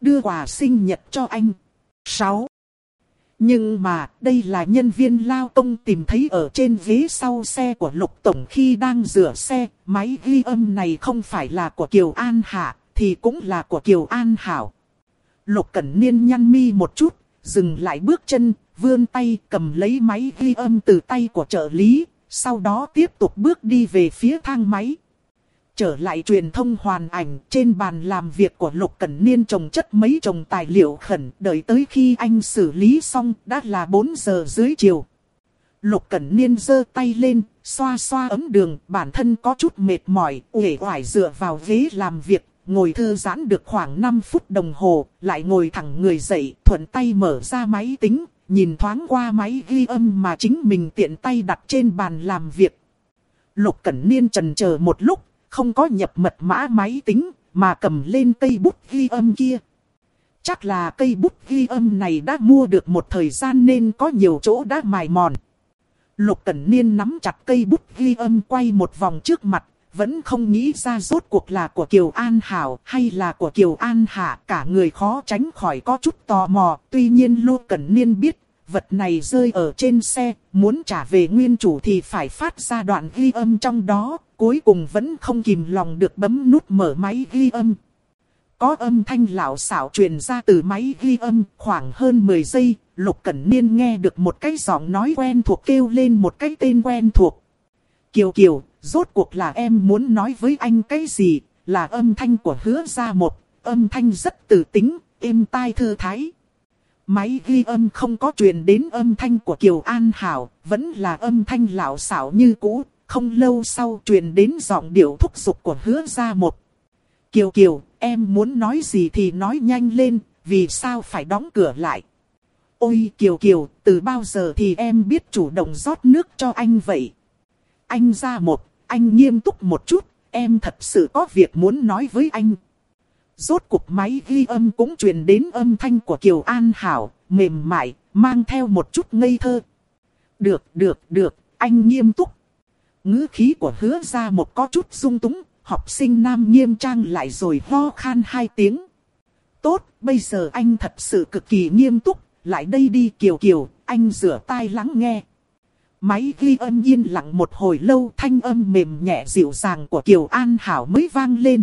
Đưa quà sinh nhật cho anh. 6. Nhưng mà, đây là nhân viên lao công tìm thấy ở trên ghế sau xe của Lục Tổng khi đang rửa xe. Máy ghi âm này không phải là của Kiều An Hạ, thì cũng là của Kiều An Hảo. Lục Cẩn Niên nhăn mi một chút, dừng lại bước chân, vươn tay cầm lấy máy ghi âm từ tay của trợ lý, sau đó tiếp tục bước đi về phía thang máy. Trở lại truyền thông hoàn ảnh trên bàn làm việc của Lục Cẩn Niên trồng chất mấy chồng tài liệu khẩn đợi tới khi anh xử lý xong đã là 4 giờ dưới chiều. Lục Cẩn Niên giơ tay lên, xoa xoa ấm đường, bản thân có chút mệt mỏi, uể oải dựa vào ghế làm việc, ngồi thư giãn được khoảng 5 phút đồng hồ, lại ngồi thẳng người dậy, thuận tay mở ra máy tính, nhìn thoáng qua máy ghi âm mà chính mình tiện tay đặt trên bàn làm việc. Lục Cẩn Niên trần chờ một lúc, không có nhập mật mã máy tính, mà cầm lên cây bút ghi âm kia. Chắc là cây bút ghi âm này đã mua được một thời gian nên có nhiều chỗ đã mài mòn. Lục Cẩn Niên nắm chặt cây bút ghi âm quay một vòng trước mặt, vẫn không nghĩ ra rốt cuộc là của Kiều An Hảo hay là của Kiều An Hạ. Cả người khó tránh khỏi có chút tò mò. Tuy nhiên lục Cẩn Niên biết, vật này rơi ở trên xe, muốn trả về nguyên chủ thì phải phát ra đoạn ghi âm trong đó. Cuối cùng vẫn không kìm lòng được bấm nút mở máy ghi âm. Có âm thanh lão xảo truyền ra từ máy ghi âm khoảng hơn 10 giây. Lục Cẩn Niên nghe được một cái giọng nói quen thuộc kêu lên một cái tên quen thuộc. Kiều Kiều, rốt cuộc là em muốn nói với anh cái gì, là âm thanh của hứa gia một, âm thanh rất tử tính, êm tai thư thái. Máy ghi âm không có truyền đến âm thanh của Kiều An Hảo, vẫn là âm thanh lão xảo như cũ, không lâu sau truyền đến giọng điệu thúc giục của hứa gia một. Kiều Kiều, em muốn nói gì thì nói nhanh lên, vì sao phải đóng cửa lại? Ôi Kiều Kiều, từ bao giờ thì em biết chủ động rót nước cho anh vậy? Anh ra một, anh nghiêm túc một chút, em thật sự có việc muốn nói với anh. Rốt cục máy ghi âm cũng truyền đến âm thanh của Kiều An Hảo, mềm mại, mang theo một chút ngây thơ. Được, được, được, anh nghiêm túc. ngữ khí của hứa ra một có chút sung túng, học sinh nam nghiêm trang lại rồi ho khan hai tiếng. Tốt, bây giờ anh thật sự cực kỳ nghiêm túc, lại đây đi Kiều Kiều, anh rửa tai lắng nghe. Máy ghi âm yên lặng một hồi lâu thanh âm mềm nhẹ dịu dàng của Kiều An Hảo mới vang lên.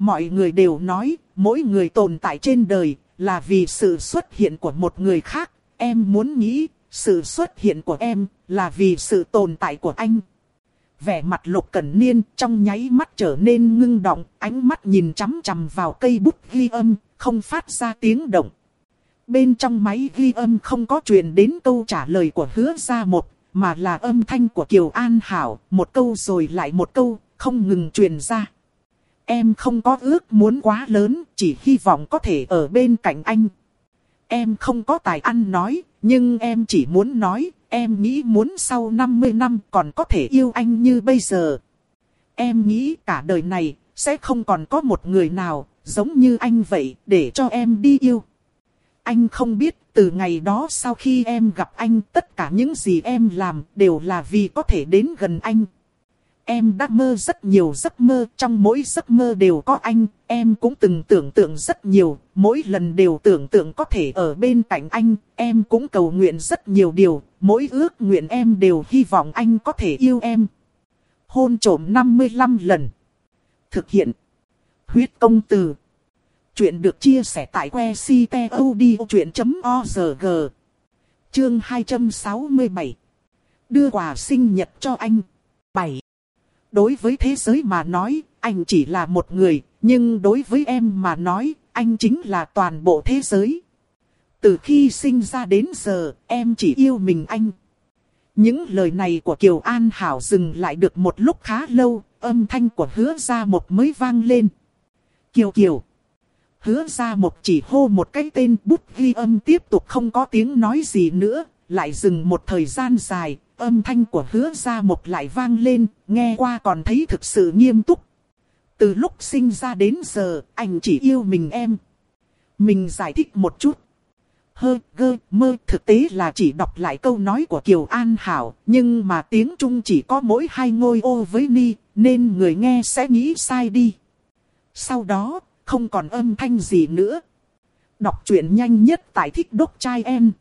Mọi người đều nói, mỗi người tồn tại trên đời là vì sự xuất hiện của một người khác. Em muốn nghĩ, sự xuất hiện của em là vì sự tồn tại của anh. Vẻ mặt lục cẩn niên trong nháy mắt trở nên ngưng động, ánh mắt nhìn chằm chằm vào cây bút ghi âm, không phát ra tiếng động. Bên trong máy ghi âm không có truyền đến câu trả lời của hứa gia một, mà là âm thanh của Kiều An Hảo, một câu rồi lại một câu, không ngừng truyền ra. Em không có ước muốn quá lớn, chỉ hy vọng có thể ở bên cạnh anh. Em không có tài ăn nói, nhưng em chỉ muốn nói, em nghĩ muốn sau 50 năm còn có thể yêu anh như bây giờ. Em nghĩ cả đời này, sẽ không còn có một người nào, giống như anh vậy, để cho em đi yêu. Anh không biết, từ ngày đó sau khi em gặp anh, tất cả những gì em làm đều là vì có thể đến gần anh. Em đã mơ rất nhiều giấc mơ, trong mỗi giấc mơ đều có anh, em cũng từng tưởng tượng rất nhiều, mỗi lần đều tưởng tượng có thể ở bên cạnh anh, em cũng cầu nguyện rất nhiều điều, mỗi ước nguyện em đều hy vọng anh có thể yêu em. Hôn trổm 55 lần. Thực hiện. Huyết công từ. Chuyện được chia sẻ tại que ctod.org. Chương 267. Đưa quà sinh nhật cho anh. 7. Đối với thế giới mà nói, anh chỉ là một người, nhưng đối với em mà nói, anh chính là toàn bộ thế giới. Từ khi sinh ra đến giờ, em chỉ yêu mình anh. Những lời này của Kiều An Hảo dừng lại được một lúc khá lâu, âm thanh của hứa ra một mới vang lên. Kiều Kiều hứa ra một chỉ hô một cái tên bút ghi âm tiếp tục không có tiếng nói gì nữa, lại dừng một thời gian dài, âm thanh của hứa ra một lại vang lên, nghe qua còn thấy thực sự nghiêm túc. Từ lúc sinh ra đến giờ, anh chỉ yêu mình em. Mình giải thích một chút. Hơ, gơ, mơ thực tế là chỉ đọc lại câu nói của Kiều An Hảo, nhưng mà tiếng Trung chỉ có mỗi hai ngôi ô với ni, nên người nghe sẽ nghĩ sai đi. Sau đó, không còn âm thanh gì nữa. Đọc truyện nhanh nhất tại thích đốc trai em.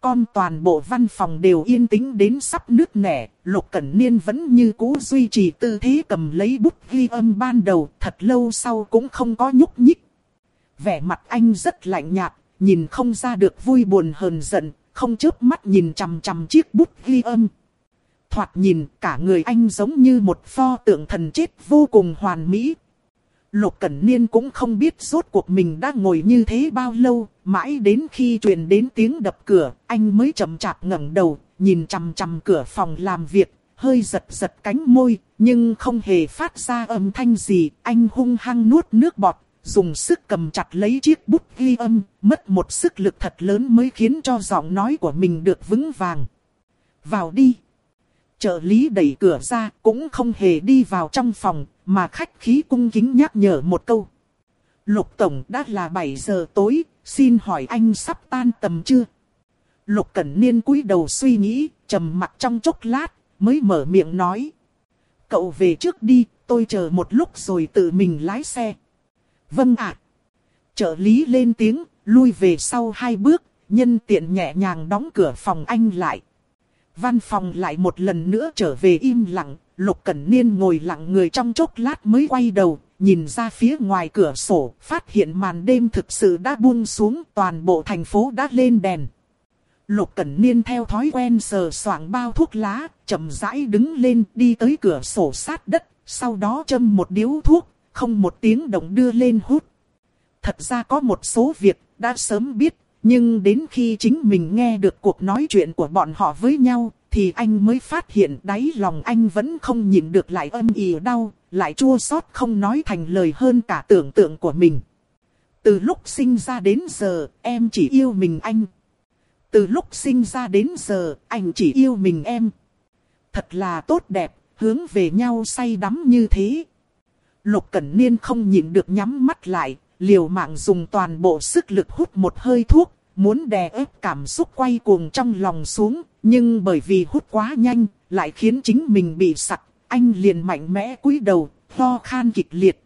Con toàn bộ văn phòng đều yên tĩnh đến sắp nước nẻ, Lục Cẩn Niên vẫn như cũ duy trì tư thế cầm lấy bút ghi âm ban đầu, thật lâu sau cũng không có nhúc nhích. Vẻ mặt anh rất lạnh nhạt, nhìn không ra được vui buồn hờn giận, không chớp mắt nhìn chằm chằm chiếc bút ghi âm. Thoạt nhìn cả người anh giống như một pho tượng thần chết vô cùng hoàn mỹ. Lục Cẩn Niên cũng không biết rốt cuộc mình đã ngồi như thế bao lâu, mãi đến khi truyền đến tiếng đập cửa, anh mới chậm chạp ngẩng đầu, nhìn chằm chằm cửa phòng làm việc, hơi giật giật cánh môi, nhưng không hề phát ra âm thanh gì, anh hung hăng nuốt nước bọt, dùng sức cầm chặt lấy chiếc bút ghi âm, mất một sức lực thật lớn mới khiến cho giọng nói của mình được vững vàng. Vào đi. Trợ lý đẩy cửa ra cũng không hề đi vào trong phòng, mà khách khí cung kính nhắc nhở một câu. Lục Tổng đã là 7 giờ tối, xin hỏi anh sắp tan tầm chưa? Lục Cẩn Niên cúi đầu suy nghĩ, trầm mặt trong chốc lát, mới mở miệng nói. Cậu về trước đi, tôi chờ một lúc rồi tự mình lái xe. Vâng ạ. Trợ lý lên tiếng, lui về sau hai bước, nhân tiện nhẹ nhàng đóng cửa phòng anh lại. Văn phòng lại một lần nữa trở về im lặng, Lục Cẩn Niên ngồi lặng người trong chốc lát mới quay đầu, nhìn ra phía ngoài cửa sổ, phát hiện màn đêm thực sự đã buông xuống, toàn bộ thành phố đã lên đèn. Lục Cẩn Niên theo thói quen sờ soạng bao thuốc lá, chậm rãi đứng lên đi tới cửa sổ sát đất, sau đó châm một điếu thuốc, không một tiếng động đưa lên hút. Thật ra có một số việc đã sớm biết, nhưng đến khi chính mình nghe được cuộc nói chuyện của bọn họ với nhau, thì anh mới phát hiện đáy lòng anh vẫn không nhìn được lại âm ỉ đau, lại chua xót không nói thành lời hơn cả tưởng tượng của mình. Từ lúc sinh ra đến giờ, em chỉ yêu mình anh. Từ lúc sinh ra đến giờ, anh chỉ yêu mình em. Thật là tốt đẹp, hướng về nhau say đắm như thế. Lục Cẩn Niên không nhịn được nhắm mắt lại, liều mạng dùng toàn bộ sức lực hút một hơi thuốc, muốn đè ép cảm xúc quay cuồng trong lòng xuống, nhưng bởi vì hút quá nhanh, lại khiến chính mình bị sặc, anh liền mạnh mẽ cúi đầu, ho khan kịch liệt.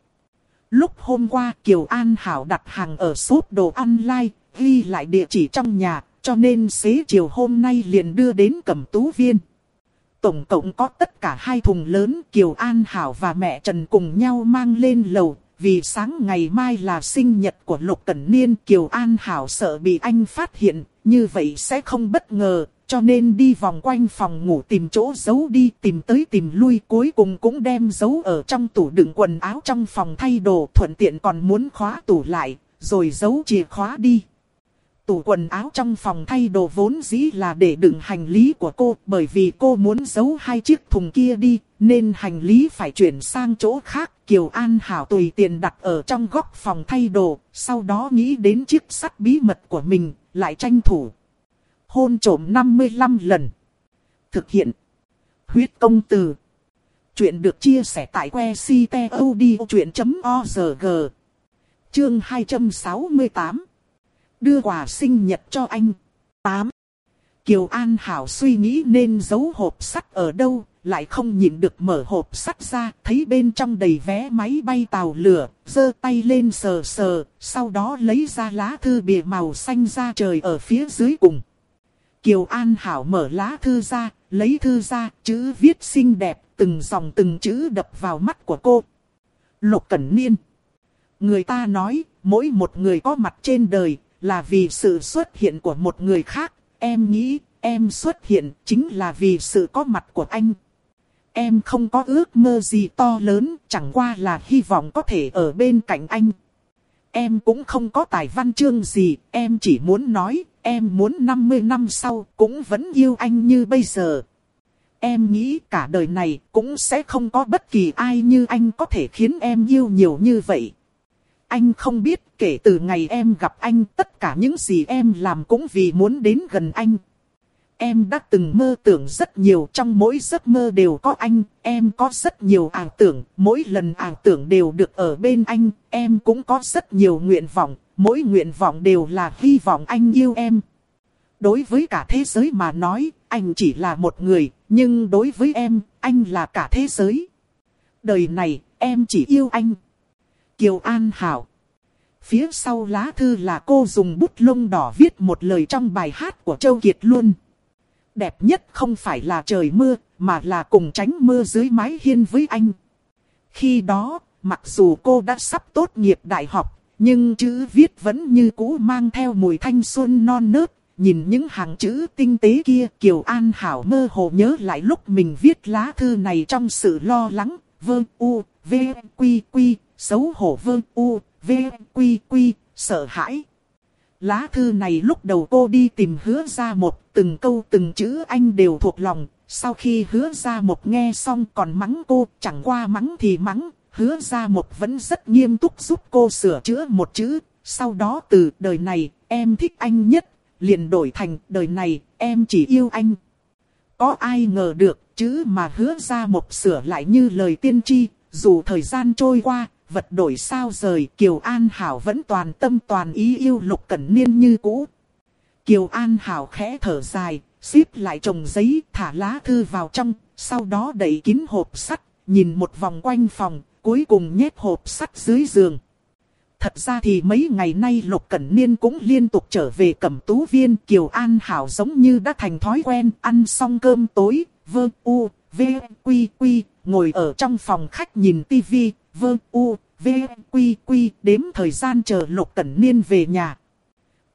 Lúc hôm qua Kiều An Hảo đặt hàng ở shop đồ online, ghi lại địa chỉ trong nhà, cho nên xế chiều hôm nay liền đưa đến cẩm tú viên. Tổng cộng có tất cả hai thùng lớn Kiều An Hảo và mẹ Trần cùng nhau mang lên lầu, vì sáng ngày mai là sinh nhật của Lục Cẩn Niên Kiều An Hảo sợ bị anh phát hiện, như vậy sẽ không bất ngờ, cho nên đi vòng quanh phòng ngủ tìm chỗ giấu đi tìm tới tìm lui cuối cùng cũng đem giấu ở trong tủ đựng quần áo trong phòng thay đồ thuận tiện còn muốn khóa tủ lại, rồi giấu chìa khóa đi. Tủ quần áo trong phòng thay đồ vốn dĩ là để đựng hành lý của cô bởi vì cô muốn giấu hai chiếc thùng kia đi nên hành lý phải chuyển sang chỗ khác. Kiều An Hảo tùy tiền đặt ở trong góc phòng thay đồ, sau đó nghĩ đến chiếc sắt bí mật của mình, lại tranh thủ. Hôn trổm 55 lần. Thực hiện. Huyết công từ. Chuyện được chia sẻ tại que ctod.org. Chương 268 Đưa quà sinh nhật cho anh. 8. Kiều An Hảo suy nghĩ nên giấu hộp sắt ở đâu, lại không nhịn được mở hộp sắt ra, thấy bên trong đầy vé máy bay tàu lửa, giơ tay lên sờ sờ, sau đó lấy ra lá thư bìa màu xanh ra trời ở phía dưới cùng. Kiều An Hảo mở lá thư ra, lấy thư ra, chữ viết xinh đẹp, từng dòng từng chữ đập vào mắt của cô. Lục Cẩn Niên Người ta nói, mỗi một người có mặt trên đời, là vì sự xuất hiện của một người khác. Em nghĩ, em xuất hiện chính là vì sự có mặt của anh. Em không có ước mơ gì to lớn, chẳng qua là hy vọng có thể ở bên cạnh anh. Em cũng không có tài văn chương gì, em chỉ muốn nói, em muốn 50 năm sau cũng vẫn yêu anh như bây giờ. Em nghĩ cả đời này cũng sẽ không có bất kỳ ai như anh có thể khiến em yêu nhiều như vậy. Anh không biết kể từ ngày em gặp anh tất cả những gì em làm cũng vì muốn đến gần anh. em đã từng mơ tưởng rất nhiều, trong mỗi giấc mơ đều có anh, em có rất nhiều ảo tưởng, mỗi lần ảo tưởng đều được ở bên anh, em cũng có rất nhiều nguyện vọng, mỗi nguyện vọng đều là hy vọng anh yêu em. Đối với cả thế giới mà nói, anh chỉ là một người, nhưng đối với em, anh là cả thế giới. Đời này, em chỉ yêu anh. Kiều An Hảo Phía sau lá thư là cô dùng bút lông đỏ viết một lời trong bài hát của Châu Kiệt luôn. Đẹp nhất không phải là trời mưa, mà là cùng tránh mưa dưới mái hiên với anh. Khi đó, mặc dù cô đã sắp tốt nghiệp đại học, nhưng chữ viết vẫn như cũ mang theo mùi thanh xuân non nớt. Nhìn những hàng chữ tinh tế kia, Kiều An Hảo mơ hồ nhớ lại lúc mình viết lá thư này trong sự lo lắng, vơ u, v, quy quy, xấu hổ vương u, v, quy quy, sợ hãi. Lá thư này lúc đầu cô đi tìm hứa ra một, từng câu từng chữ anh đều thuộc lòng. Sau khi hứa ra một nghe xong còn mắng cô, chẳng qua mắng thì mắng. Hứa ra một vẫn rất nghiêm túc giúp cô sửa chữa một chữ. Sau đó từ đời này, em thích anh nhất, liền đổi thành đời này, em chỉ yêu anh. Có ai ngờ được, chữ mà hứa ra một sửa lại như lời tiên tri, dù thời gian trôi qua, vật đổi sao rời, Kiều An Hảo vẫn toàn tâm toàn ý yêu Lục Cẩn Niên như cũ. Kiều An Hảo khẽ thở dài, xếp lại chồng giấy, thả lá thư vào trong, sau đó đẩy kín hộp sắt, nhìn một vòng quanh phòng, cuối cùng nhét hộp sắt dưới giường. Thật ra thì mấy ngày nay Lục Cẩn Niên cũng liên tục trở về cẩm tú viên Kiều An Hảo giống như đã thành thói quen ăn xong cơm tối, vơ u, v, quy quy, ngồi ở trong phòng khách nhìn tivi, vơ u, v, quy quy, đếm thời gian chờ Lục Cẩn Niên về nhà.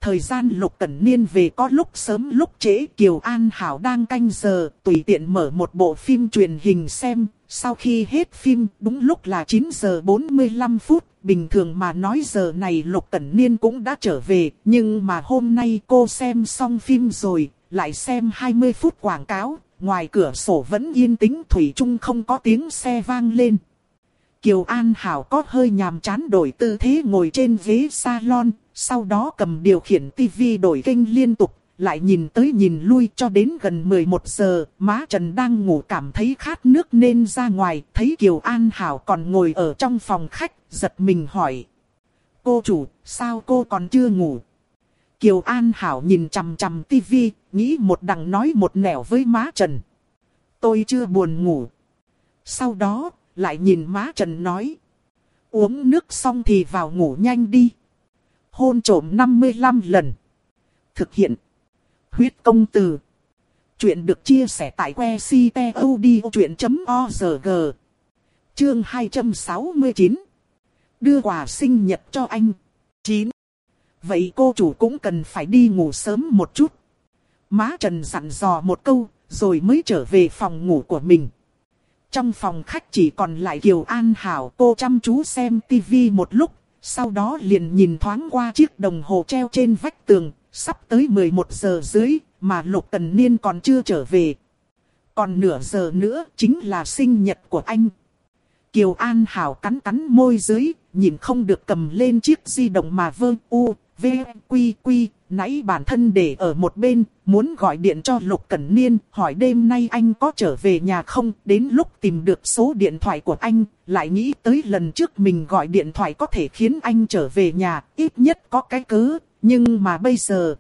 Thời gian Lục Cẩn Niên về có lúc sớm lúc trễ Kiều An Hảo đang canh giờ, tùy tiện mở một bộ phim truyền hình xem, sau khi hết phim đúng lúc là 9 giờ 45 phút, bình thường mà nói giờ này Lục Cẩn Niên cũng đã trở về, nhưng mà hôm nay cô xem xong phim rồi, lại xem 20 phút quảng cáo, ngoài cửa sổ vẫn yên tĩnh Thủy chung không có tiếng xe vang lên. Kiều An Hảo có hơi nhàm chán đổi tư thế ngồi trên ghế salon, sau đó cầm điều khiển tivi đổi kênh liên tục, lại nhìn tới nhìn lui cho đến gần 11 giờ, má Trần đang ngủ cảm thấy khát nước nên ra ngoài, thấy Kiều An Hảo còn ngồi ở trong phòng khách, giật mình hỏi. Cô chủ, sao cô còn chưa ngủ? Kiều An Hảo nhìn chằm chằm tivi, nghĩ một đằng nói một nẻo với má Trần. Tôi chưa buồn ngủ. Sau đó, lại nhìn má Trần nói. Uống nước xong thì vào ngủ nhanh đi. Hôn trổm 55 lần. Thực hiện. Huyết công từ. Chuyện được chia sẻ tại que ctod.org. Chương 269. Đưa quà sinh nhật cho anh. 9. Vậy cô chủ cũng cần phải đi ngủ sớm một chút. Má Trần dặn dò một câu, rồi mới trở về phòng ngủ của mình. Trong phòng khách chỉ còn lại Kiều An Hảo cô chăm chú xem tivi một lúc, sau đó liền nhìn thoáng qua chiếc đồng hồ treo trên vách tường, sắp tới 11 giờ dưới, mà Lục Tần Niên còn chưa trở về. Còn nửa giờ nữa chính là sinh nhật của anh. Kiều An Hảo cắn cắn môi dưới, nhìn không được cầm lên chiếc di động mà vơ u, v, quy quy, nãy bản thân để ở một bên, muốn gọi điện cho Lục Cẩn Niên, hỏi đêm nay anh có trở về nhà không, đến lúc tìm được số điện thoại của anh, lại nghĩ tới lần trước mình gọi điện thoại có thể khiến anh trở về nhà, ít nhất có cái cớ, nhưng mà bây giờ...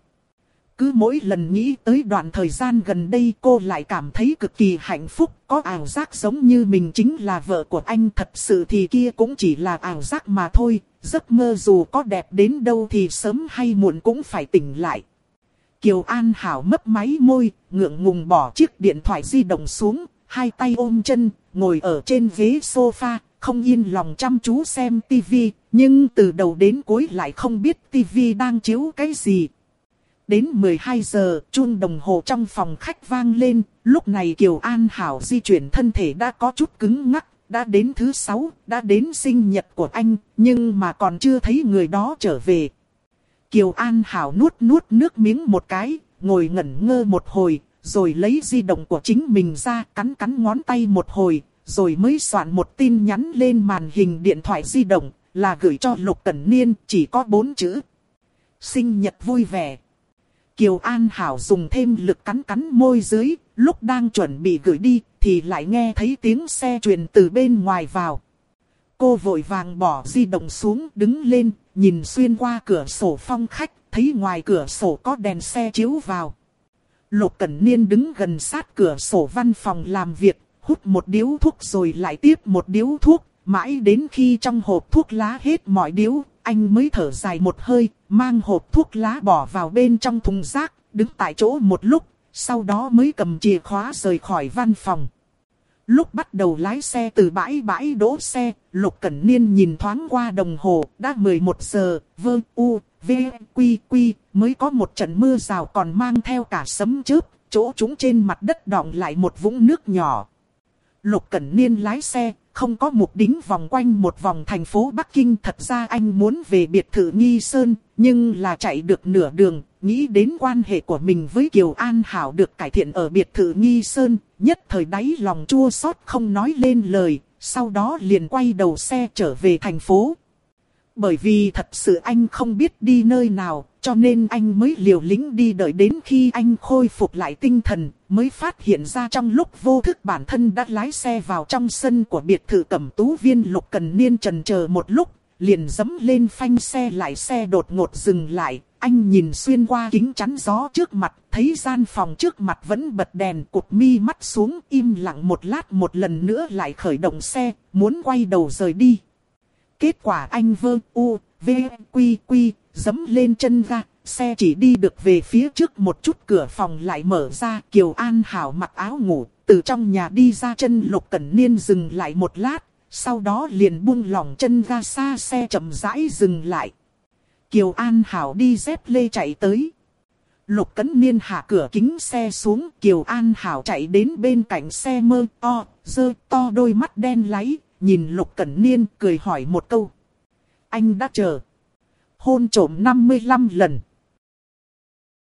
Cứ mỗi lần nghĩ tới đoạn thời gian gần đây cô lại cảm thấy cực kỳ hạnh phúc, có ảo giác giống như mình chính là vợ của anh thật sự thì kia cũng chỉ là ảo giác mà thôi, giấc mơ dù có đẹp đến đâu thì sớm hay muộn cũng phải tỉnh lại. Kiều An Hảo mấp máy môi, ngượng ngùng bỏ chiếc điện thoại di động xuống, hai tay ôm chân, ngồi ở trên ghế sofa, không yên lòng chăm chú xem tivi, nhưng từ đầu đến cuối lại không biết tivi đang chiếu cái gì. Đến 12 giờ, chuông đồng hồ trong phòng khách vang lên, lúc này Kiều An Hảo di chuyển thân thể đã có chút cứng ngắc, đã đến thứ sáu, đã đến sinh nhật của anh, nhưng mà còn chưa thấy người đó trở về. Kiều An Hảo nuốt nuốt nước miếng một cái, ngồi ngẩn ngơ một hồi, rồi lấy di động của chính mình ra cắn cắn ngón tay một hồi, rồi mới soạn một tin nhắn lên màn hình điện thoại di động, là gửi cho Lục Cẩn Niên, chỉ có bốn chữ. Sinh nhật vui vẻ. Kiều An Hảo dùng thêm lực cắn cắn môi dưới, lúc đang chuẩn bị gửi đi, thì lại nghe thấy tiếng xe truyền từ bên ngoài vào. Cô vội vàng bỏ di động xuống, đứng lên, nhìn xuyên qua cửa sổ phong khách, thấy ngoài cửa sổ có đèn xe chiếu vào. Lục Cẩn Niên đứng gần sát cửa sổ văn phòng làm việc, hút một điếu thuốc rồi lại tiếp một điếu thuốc, mãi đến khi trong hộp thuốc lá hết mọi điếu, anh mới thở dài một hơi, mang hộp thuốc lá bỏ vào bên trong thùng rác, đứng tại chỗ một lúc, sau đó mới cầm chìa khóa rời khỏi văn phòng. Lúc bắt đầu lái xe từ bãi bãi đỗ xe, Lục Cẩn Niên nhìn thoáng qua đồng hồ, đã 11 giờ, vơ u, v, quy quy, mới có một trận mưa rào còn mang theo cả sấm chớp, chỗ chúng trên mặt đất đọng lại một vũng nước nhỏ. Lục Cẩn Niên lái xe, không có mục đính vòng quanh một vòng thành phố Bắc Kinh. Thật ra anh muốn về biệt thự Nghi Sơn, nhưng là chạy được nửa đường, nghĩ đến quan hệ của mình với Kiều An Hảo được cải thiện ở biệt thự Nghi Sơn, nhất thời đáy lòng chua xót không nói lên lời, sau đó liền quay đầu xe trở về thành phố. Bởi vì thật sự anh không biết đi nơi nào, cho nên anh mới liều lĩnh đi đợi đến khi anh khôi phục lại tinh thần, mới phát hiện ra trong lúc vô thức bản thân đã lái xe vào trong sân của biệt thự cẩm tú viên lục cần niên trần chờ một lúc, liền dấm lên phanh xe lại xe đột ngột dừng lại, anh nhìn xuyên qua kính chắn gió trước mặt, thấy gian phòng trước mặt vẫn bật đèn cụt mi mắt xuống im lặng một lát một lần nữa lại khởi động xe, muốn quay đầu rời đi. Kết quả anh vơ u, v, quy quy, dấm lên chân ga, xe chỉ đi được về phía trước một chút cửa phòng lại mở ra. Kiều An Hảo mặc áo ngủ, từ trong nhà đi ra chân lục cẩn niên dừng lại một lát, sau đó liền buông lỏng chân ga xa xe chậm rãi dừng lại. Kiều An Hảo đi dép lê chạy tới. Lục Cẩn Niên hạ cửa kính xe xuống, Kiều An Hảo chạy đến bên cạnh xe mơ to, dơ to đôi mắt đen láy, nhìn Lục Cẩn Niên cười hỏi một câu. Anh đã chờ. Hôn trổm 55 lần.